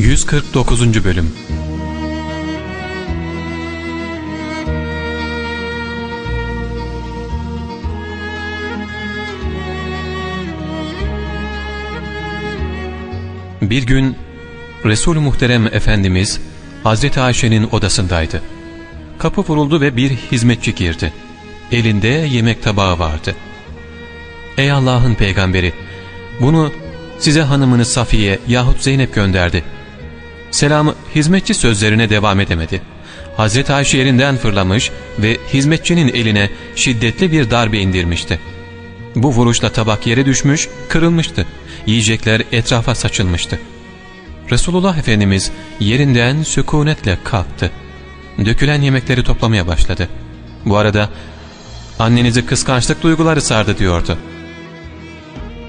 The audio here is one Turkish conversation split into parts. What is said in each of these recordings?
149. Bölüm Bir gün Resul-ü Muhterem Efendimiz Hazreti Ayşe'nin odasındaydı. Kapı vuruldu ve bir hizmetçi girdi. Elinde yemek tabağı vardı. ''Ey Allah'ın peygamberi, bunu size hanımını Safiye yahut Zeynep gönderdi.'' Selamı hizmetçi sözlerine devam edemedi. Hazreti Ayşe yerinden fırlamış ve hizmetçinin eline şiddetli bir darbe indirmişti. Bu vuruşla tabak yere düşmüş, kırılmıştı. Yiyecekler etrafa saçılmıştı. Resulullah Efendimiz yerinden sükunetle kalktı. Dökülen yemekleri toplamaya başladı. Bu arada annenizi kıskançlık duyguları sardı diyordu.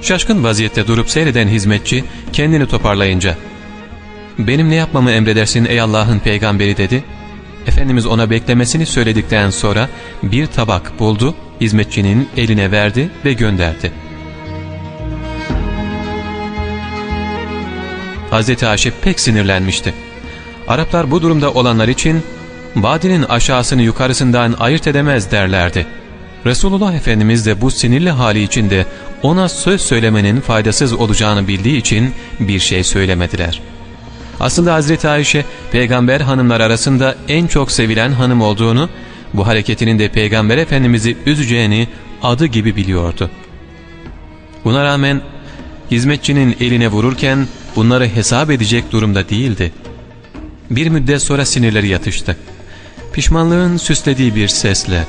Şaşkın vaziyette durup seyreden hizmetçi kendini toparlayınca ''Benim ne yapmamı emredersin ey Allah'ın peygamberi?'' dedi. Efendimiz ona beklemesini söyledikten sonra bir tabak buldu, hizmetçinin eline verdi ve gönderdi. Hz. Ayşe pek sinirlenmişti. Araplar bu durumda olanlar için vadinin aşağısını yukarısından ayırt edemez derlerdi. Resulullah Efendimiz de bu sinirli hali içinde ona söz söylemenin faydasız olacağını bildiği için bir şey söylemediler. Aslında Hazreti Ayşe peygamber hanımlar arasında en çok sevilen hanım olduğunu, bu hareketinin de peygamber efendimizi üzeceğini adı gibi biliyordu. Buna rağmen hizmetçinin eline vururken bunları hesap edecek durumda değildi. Bir müddet sonra sinirleri yatıştı. Pişmanlığın süslediği bir sesle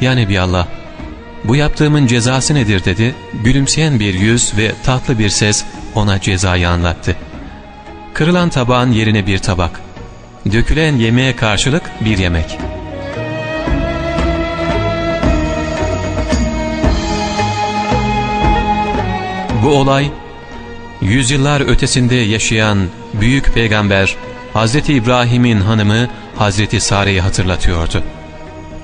''Yani bir Allah, bu yaptığımın cezası nedir?'' dedi. Gülümseyen bir yüz ve tatlı bir ses ona cezayı anlattı. Kırılan tabağın yerine bir tabak, dökülen yemeğe karşılık bir yemek. Bu olay yüzyıllar ötesinde yaşayan büyük peygamber Hz. İbrahim'in hanımı Hazreti Sare'yi hatırlatıyordu.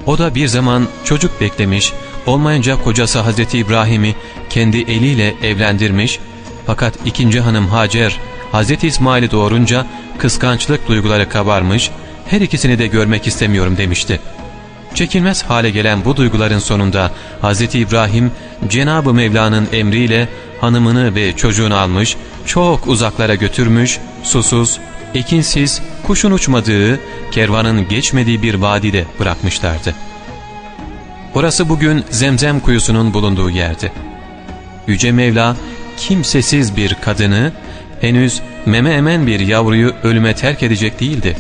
O da bir zaman çocuk beklemiş, olmayınca kocası Hazreti İbrahim'i kendi eliyle evlendirmiş fakat ikinci hanım Hacer Hazreti İsmail'i doğurunca kıskançlık duyguları kabarmış, her ikisini de görmek istemiyorum demişti. Çekilmez hale gelen bu duyguların sonunda Hz. İbrahim Cenab-ı Mevla'nın emriyle hanımını ve çocuğunu almış, çok uzaklara götürmüş, susuz, ekinsiz, kuşun uçmadığı, kervanın geçmediği bir vadide bırakmışlardı. Orası bugün Zemzem kuyusunun bulunduğu yerdi. Yüce Mevla kimsesiz bir kadını, henüz meme emen bir yavruyu ölüme terk edecek değildi.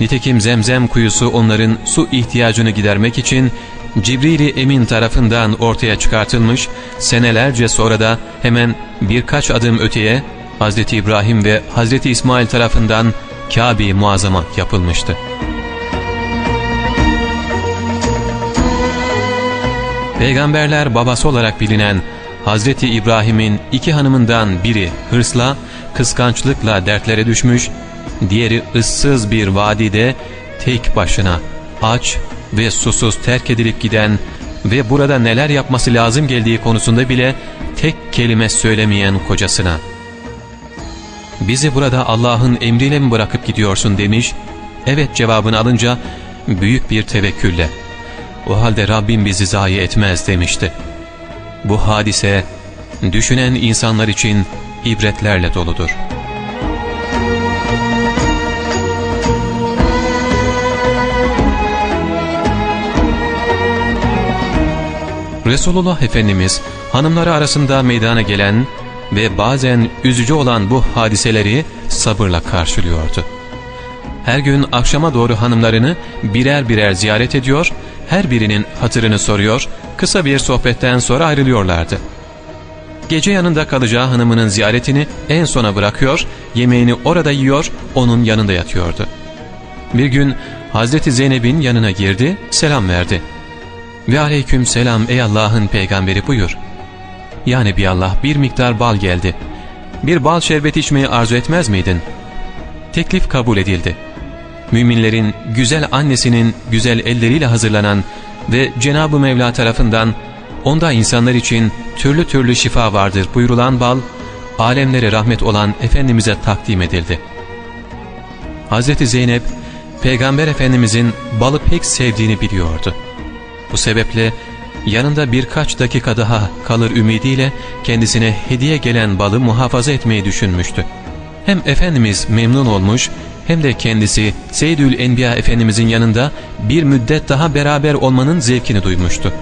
Nitekim Zemzem kuyusu onların su ihtiyacını gidermek için Cibril-i Emin tarafından ortaya çıkartılmış, senelerce sonra da hemen birkaç adım öteye Hz. İbrahim ve Hz. İsmail tarafından Kabe-i Muazzama yapılmıştı. Peygamberler babası olarak bilinen Hz. İbrahim'in iki hanımından biri hırsla, kıskançlıkla dertlere düşmüş, diğeri ıssız bir vadide tek başına aç ve susuz terk edilip giden ve burada neler yapması lazım geldiği konusunda bile tek kelime söylemeyen kocasına ''Bizi burada Allah'ın emriyle mi bırakıp gidiyorsun?'' demiş. Evet cevabını alınca büyük bir tevekkülle ''O halde Rabbim bizi zayi etmez.'' demişti. Bu hadise düşünen insanlar için ibretlerle doludur. Resulullah Efendimiz hanımları arasında meydana gelen ve bazen üzücü olan bu hadiseleri sabırla karşılıyordu. Her gün akşama doğru hanımlarını birer birer ziyaret ediyor, her birinin hatırını soruyor, kısa bir sohbetten sonra ayrılıyorlardı. Gece yanında kalacağı hanımının ziyaretini en sona bırakıyor, yemeğini orada yiyor, onun yanında yatıyordu. Bir gün Hazreti Zeynep'in yanına girdi, selam verdi. Ve aleyküm selam ey Allah'ın peygamberi buyur. Yani bir Allah bir miktar bal geldi. Bir bal şerbeti içmeyi arzu etmez miydin? Teklif kabul edildi. Müminlerin güzel annesinin güzel elleriyle hazırlanan ve Cenab-ı Mevla tarafından onda insanlar için türlü türlü şifa vardır buyurulan bal, alemlere rahmet olan Efendimiz'e takdim edildi.'' Hazreti Zeynep, Peygamber Efendimizin balı pek sevdiğini biliyordu. Bu sebeple yanında birkaç dakika daha kalır ümidiyle kendisine hediye gelen balı muhafaza etmeyi düşünmüştü. Hem Efendimiz memnun olmuş hem de kendisi Seyyidül Enbiya Efendimizin yanında bir müddet daha beraber olmanın zevkini duymuştu.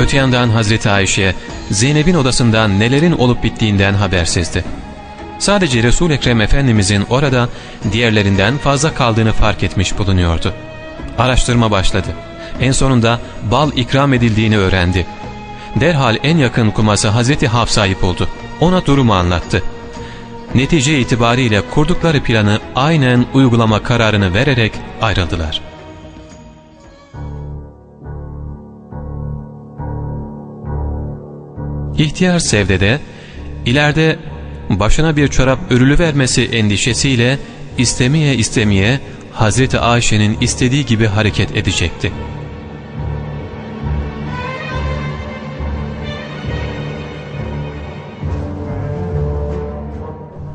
Öte yandan Hazreti Ayşe, Zeynep'in odasından nelerin olup bittiğinden habersizdi. Sadece resul Ekrem Efendimizin orada diğerlerinden fazla kaldığını fark etmiş bulunuyordu. Araştırma başladı. En sonunda bal ikram edildiğini öğrendi. Derhal en yakın kuması Hazreti Hafsa'yı buldu. Ona durumu anlattı. Netice itibariyle kurdukları planı aynen uygulama kararını vererek ayrıldılar. İhtiyar Sevde ileride başına bir çorap örülü vermesi endişesiyle istemeye istemeye Hazreti Ayşe'nin istediği gibi hareket edecekti.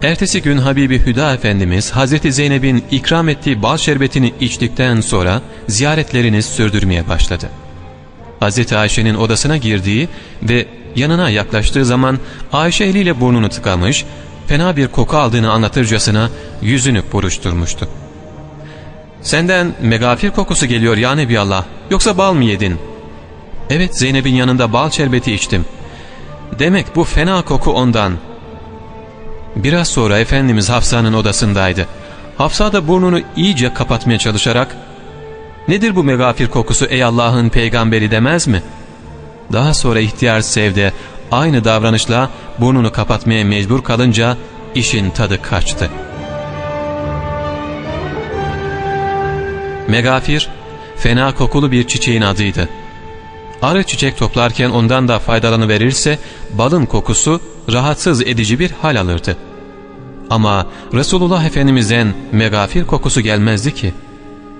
Ertesi gün Habibi Hüda Efendimiz Hazreti Zeynep'in ikram ettiği bal şerbetini içtikten sonra ziyaretlerini sürdürmeye başladı. Hazreti Ayşe'nin odasına girdiği ve yanına yaklaştığı zaman Ayşe eliyle burnunu tıkamış, fena bir koku aldığını anlatırcasına yüzünü buruşturmuştu. ''Senden megafir kokusu geliyor ya Nebiallah, yoksa bal mı yedin?'' ''Evet Zeynep'in yanında bal şerbeti içtim.'' ''Demek bu fena koku ondan.'' Biraz sonra Efendimiz Hafsa'nın odasındaydı. Hafsa da burnunu iyice kapatmaya çalışarak ''Nedir bu megafir kokusu ey Allah'ın peygamberi demez mi?'' Daha sonra ihtiyar Sevde aynı davranışla burnunu kapatmaya mecbur kalınca işin tadı kaçtı. Megafir, fena kokulu bir çiçeğin adıydı. Arı çiçek toplarken ondan da faydalanıverirse balın kokusu rahatsız edici bir hal alırdı. Ama Resulullah Efendimiz'den megafir kokusu gelmezdi ki.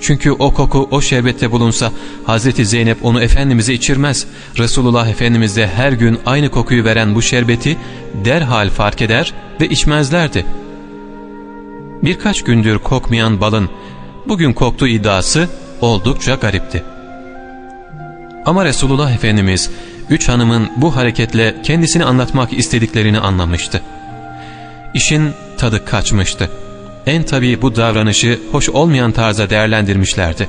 Çünkü o koku o şerbette bulunsa Hazreti Zeynep onu Efendimiz'e içirmez. Resulullah Efendimiz de her gün aynı kokuyu veren bu şerbeti derhal fark eder ve içmezlerdi. Birkaç gündür kokmayan balın bugün koktu iddiası oldukça garipti. Ama Resulullah Efendimiz üç hanımın bu hareketle kendisini anlatmak istediklerini anlamıştı. İşin tadı kaçmıştı. En tabii bu davranışı hoş olmayan tarza değerlendirmişlerdi.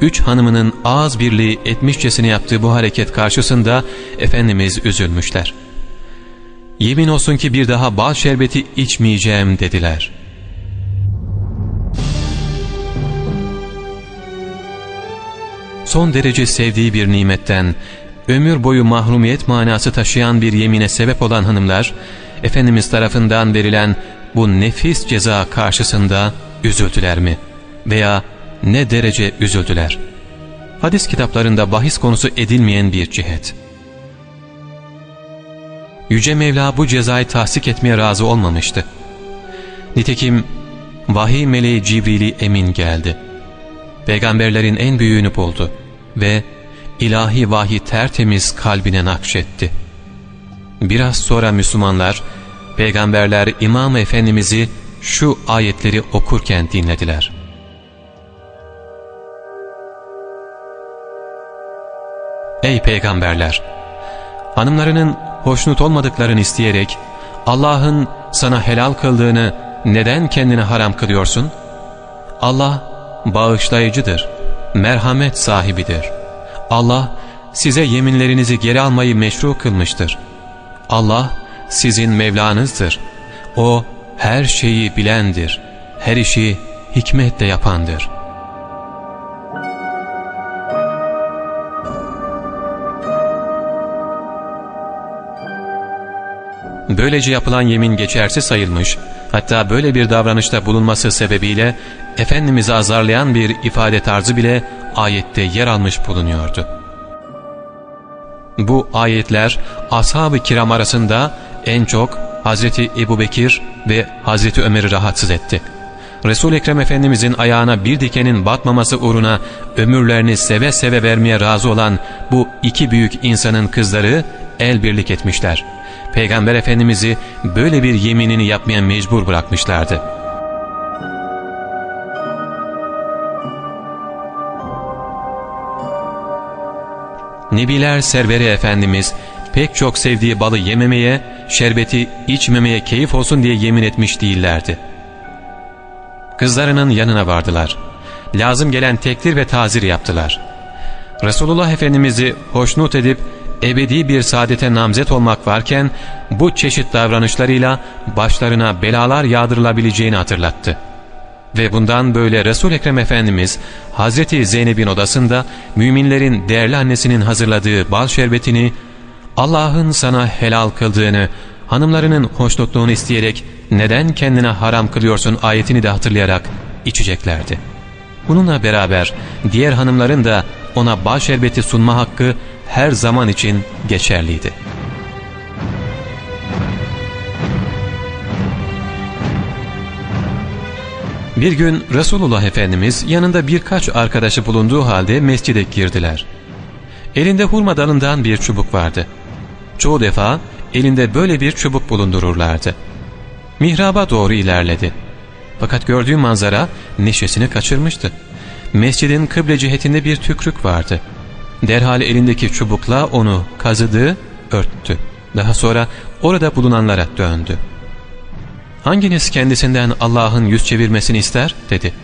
Üç hanımının ağız birliği etmişçesine yaptığı bu hareket karşısında Efendimiz üzülmüşler. Yemin olsun ki bir daha bal şerbeti içmeyeceğim dediler. Son derece sevdiği bir nimetten, ömür boyu mahrumiyet manası taşıyan bir yemine sebep olan hanımlar, Efendimiz tarafından verilen bu nefis ceza karşısında üzüldüler mi? Veya ne derece üzüldüler? Hadis kitaplarında bahis konusu edilmeyen bir cihet. Yüce Mevla bu cezayı tahsik etmeye razı olmamıştı. Nitekim vahiy meleği Cibril'i emin geldi. Peygamberlerin en büyüğünü buldu ve ilahi vahiy tertemiz kalbine nakşetti. Biraz sonra Müslümanlar peygamberler İmam Efendimiz'i şu ayetleri okurken dinlediler. Ey peygamberler! Hanımlarının hoşnut olmadıklarını isteyerek Allah'ın sana helal kıldığını neden kendine haram kılıyorsun? Allah bağışlayıcıdır, merhamet sahibidir. Allah size yeminlerinizi geri almayı meşru kılmıştır. Allah sizin Mevlanızdır. O her şeyi bilendir, her işi hikmetle yapandır. Böylece yapılan yemin geçersiz sayılmış, hatta böyle bir davranışta bulunması sebebiyle Efendimiz'i azarlayan bir ifade tarzı bile ayette yer almış bulunuyordu. Bu ayetler ashab-ı kiram arasında en çok Hazreti Ebu Bekir ve Hazreti Ömer'i rahatsız etti. resul Ekrem Efendimizin ayağına bir dikenin batmaması uğruna ömürlerini seve seve vermeye razı olan bu iki büyük insanın kızları el birlik etmişler. Peygamber Efendimiz'i böyle bir yeminini yapmaya mecbur bırakmışlardı. Nebiler Serveri Efendimiz pek çok sevdiği balı yememeye, şerbeti içmemeye keyif olsun diye yemin etmiş değillerdi. Kızlarının yanına vardılar. Lazım gelen tektir ve tazir yaptılar. Resulullah Efendimiz'i hoşnut edip ebedi bir saadete namzet olmak varken bu çeşit davranışlarıyla başlarına belalar yağdırılabileceğini hatırlattı. Ve bundan böyle Resul Ekrem Efendimiz Hazreti Zeynep'in odasında müminlerin değerli annesinin hazırladığı bal şerbetini Allah'ın sana helal kıldığını, hanımlarının hoşnutluğunu isteyerek neden kendine haram kılıyorsun ayetini de hatırlayarak içeceklerdi. Bununla beraber diğer hanımların da ona bal şerbeti sunma hakkı her zaman için geçerliydi. Bir gün Resulullah Efendimiz yanında birkaç arkadaşı bulunduğu halde mescide girdiler. Elinde hurma dalından bir çubuk vardı. Çoğu defa elinde böyle bir çubuk bulundururlardı. Mihraba doğru ilerledi. Fakat gördüğü manzara neşesini kaçırmıştı. Mescidin kıble cihetinde bir tükrük vardı. Derhal elindeki çubukla onu kazıdı, örttü. Daha sonra orada bulunanlara döndü. Hanginiz kendisinden Allah'ın yüz çevirmesini ister? dedi.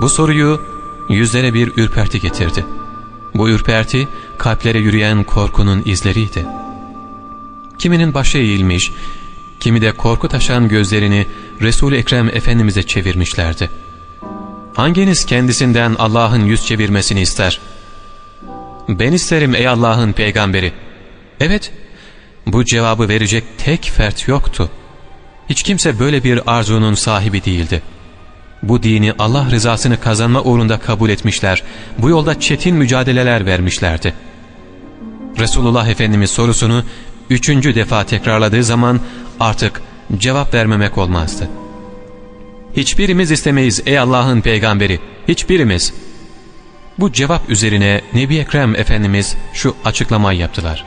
Bu soruyu yüzlere bir ürperti getirdi. Bu ürperti kalplere yürüyen korkunun izleriydi. Kiminin başı eğilmiş, kimi de korku taşan gözlerini Resul-i Ekrem Efendimiz'e çevirmişlerdi. Hanginiz kendisinden Allah'ın yüz çevirmesini ister? Ben isterim ey Allah'ın peygamberi. Evet, bu cevabı verecek tek fert yoktu. Hiç kimse böyle bir arzunun sahibi değildi. Bu dini Allah rızasını kazanma uğrunda kabul etmişler. Bu yolda çetin mücadeleler vermişlerdi. Resulullah Efendimiz sorusunu üçüncü defa tekrarladığı zaman artık cevap vermemek olmazdı. Hiçbirimiz istemeyiz ey Allah'ın peygamberi, hiçbirimiz. Bu cevap üzerine Nebi Ekrem Efendimiz şu açıklamayı yaptılar.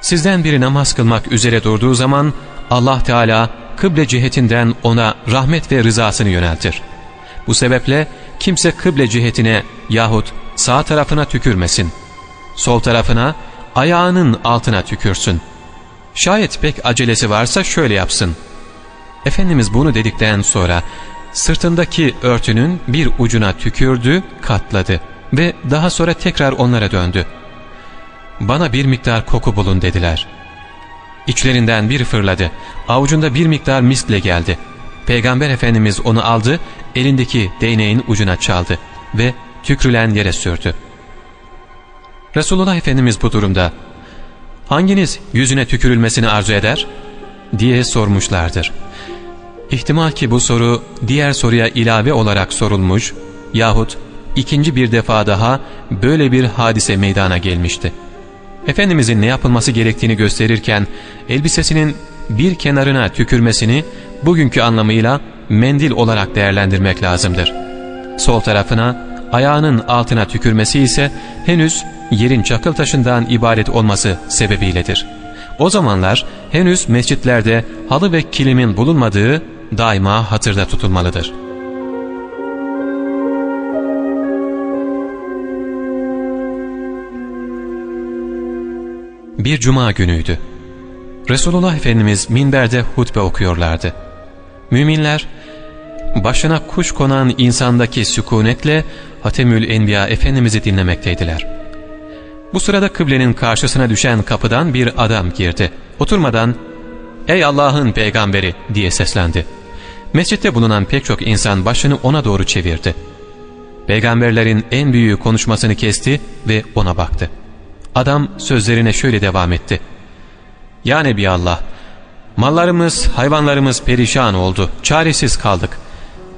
Sizden biri namaz kılmak üzere durduğu zaman Allah Teala kıble cihetinden ona rahmet ve rızasını yöneltir. Bu sebeple kimse kıble cihetine yahut sağ tarafına tükürmesin. Sol tarafına, ayağının altına tükürsün. Şayet pek acelesi varsa şöyle yapsın. Efendimiz bunu dedikten sonra sırtındaki örtünün bir ucuna tükürdü, katladı ve daha sonra tekrar onlara döndü. Bana bir miktar koku bulun dediler. İçlerinden biri fırladı. Avucunda bir miktar miskle geldi. Peygamber Efendimiz onu aldı, elindeki değneğin ucuna çaldı ve tükrülen yere sürdü. Resulullah Efendimiz bu durumda hanginiz yüzüne tükürülmesini arzu eder? diye sormuşlardır. İhtimal ki bu soru diğer soruya ilave olarak sorulmuş yahut ikinci bir defa daha böyle bir hadise meydana gelmişti. Efendimizin ne yapılması gerektiğini gösterirken elbisesinin bir kenarına tükürmesini bugünkü anlamıyla mendil olarak değerlendirmek lazımdır. Sol tarafına, ayağının altına tükürmesi ise henüz yerin çakıl taşından ibaret olması sebebiyledir. O zamanlar henüz mescitlerde halı ve kilimin bulunmadığı daima hatırda tutulmalıdır. Bir cuma günüydü. Resulullah Efendimiz minberde hutbe okuyorlardı. Müminler başına kuş konan insandaki sükunetle Hatemül Enbiya Efendimiz'i dinlemekteydiler. Bu sırada kıblenin karşısına düşen kapıdan bir adam girdi. Oturmadan ''Ey Allah'ın peygamberi'' diye seslendi. Mescitte bulunan pek çok insan başını ona doğru çevirdi. Peygamberlerin en büyüğü konuşmasını kesti ve ona baktı. Adam sözlerine şöyle devam etti. Ya Nebi Allah, mallarımız, hayvanlarımız perişan oldu, çaresiz kaldık.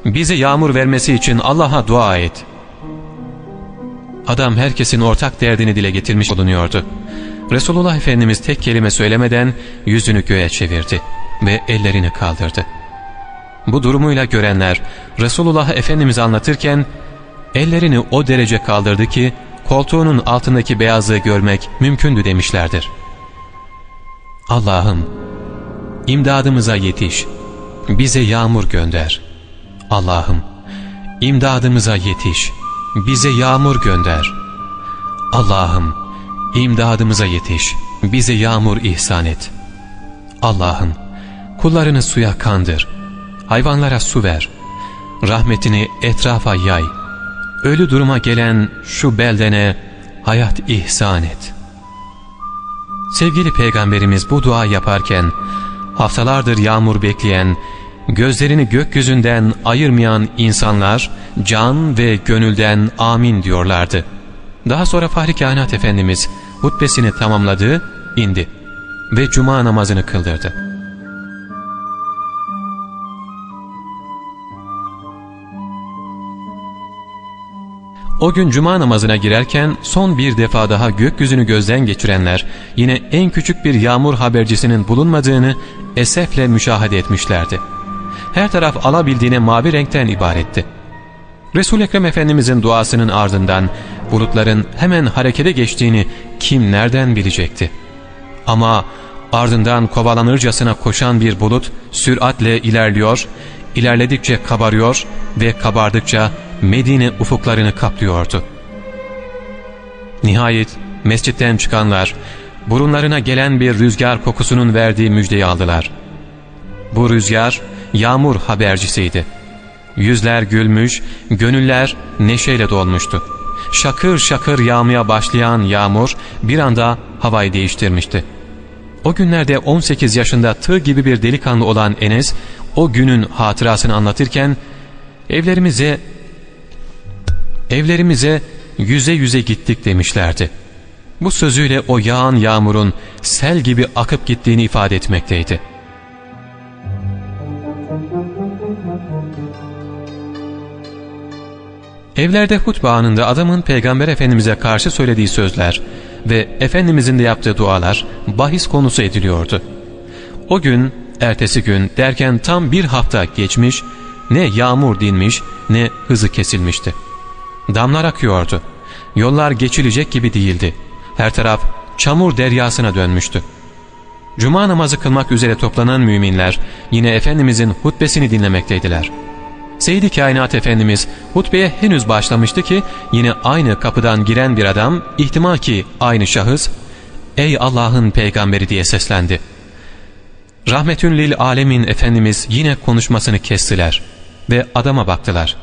Bize yağmur vermesi için Allah'a dua et. Adam herkesin ortak derdini dile getirmiş bulunuyordu. Resulullah Efendimiz tek kelime söylemeden yüzünü göğe çevirdi ve ellerini kaldırdı. Bu durumuyla görenler Resulullah Efendimiz anlatırken ellerini o derece kaldırdı ki koltuğunun altındaki beyazlığı görmek mümkündü demişlerdir. Allah'ım, imdadımıza yetiş, bize yağmur gönder. Allah'ım, imdadımıza yetiş, bize yağmur gönder. Allah'ım, imdadımıza yetiş, bize yağmur ihsan et. Allah'ım, kullarını suya kandır, hayvanlara su ver, rahmetini etrafa yay, ölü duruma gelen şu beldene hayat ihsan et. Sevgili Peygamberimiz bu dua yaparken, haftalardır yağmur bekleyen, gözlerini gökyüzünden ayırmayan insanlar can ve gönülden amin diyorlardı. Daha sonra Fahri Kainat Efendimiz hutbesini tamamladı, indi ve cuma namazını kıldırdı. O gün cuma namazına girerken son bir defa daha gökyüzünü gözden geçirenler yine en küçük bir yağmur habercisinin bulunmadığını esefle müşahede etmişlerdi. Her taraf alabildiğine mavi renkten ibaretti. Resul-i Ekrem Efendimizin duasının ardından bulutların hemen harekete geçtiğini kim nereden bilecekti? Ama ardından kovalanırcasına koşan bir bulut süratle ilerliyor, ilerledikçe kabarıyor ve kabardıkça Medine ufuklarını kaplıyordu. Nihayet mescitten çıkanlar burunlarına gelen bir rüzgar kokusunun verdiği müjdeyi aldılar. Bu rüzgar yağmur habercisiydi. Yüzler gülmüş, gönüller neşeyle dolmuştu. Şakır şakır yağmaya başlayan yağmur bir anda havayı değiştirmişti. O günlerde 18 yaşında tığ gibi bir delikanlı olan Enes o günün hatırasını anlatırken evlerimize evlerimize yüze yüze gittik demişlerdi. Bu sözüyle o yağan yağmurun sel gibi akıp gittiğini ifade etmekteydi. Evlerde hutbe anında adamın Peygamber Efendimiz'e karşı söylediği sözler ve Efendimiz'in de yaptığı dualar bahis konusu ediliyordu. O gün, ertesi gün derken tam bir hafta geçmiş, ne yağmur dinmiş ne hızı kesilmişti. Damlar akıyordu. Yollar geçilecek gibi değildi. Her taraf çamur deryasına dönmüştü. Cuma namazı kılmak üzere toplanan müminler yine Efendimizin hutbesini dinlemekteydiler. Seyyid-i Kainat Efendimiz hutbeye henüz başlamıştı ki yine aynı kapıdan giren bir adam ihtimal ki aynı şahıs ''Ey Allah'ın peygamberi'' diye seslendi. Rahmetün lil alemin Efendimiz yine konuşmasını kestiler ve adama baktılar.